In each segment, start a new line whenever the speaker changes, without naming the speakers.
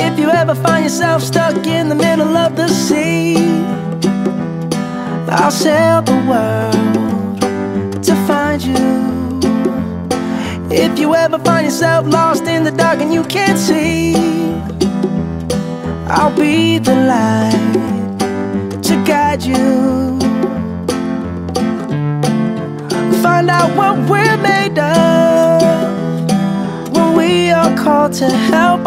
If you ever find yourself stuck in the middle of the sea, I'll sail the world to find you. If you ever find yourself lost in the dark and you can't see, I'll be the light to guide you. Find out what we're made of when we are called to help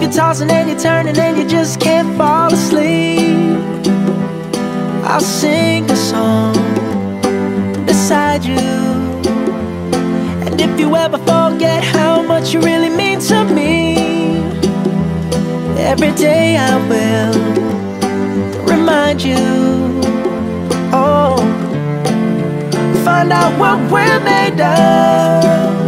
You're tossing and you're turning and you just can't fall asleep, I'll sing a song beside you. And if you ever forget how much you really mean to me, every day I will remind you. Oh, find out what we're made of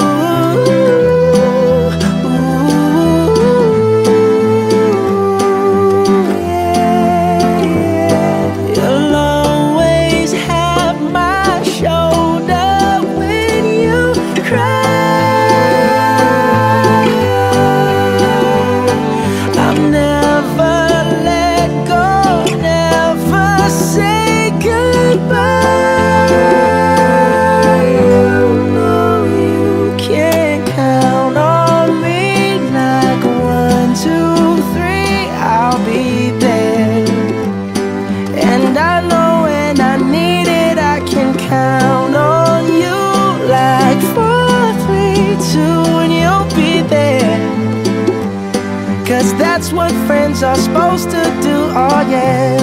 that's what friends are supposed to do, oh yeah.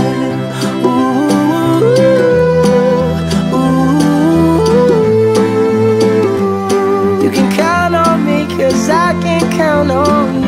Ooh, ooh. You can count on me, cause I can count on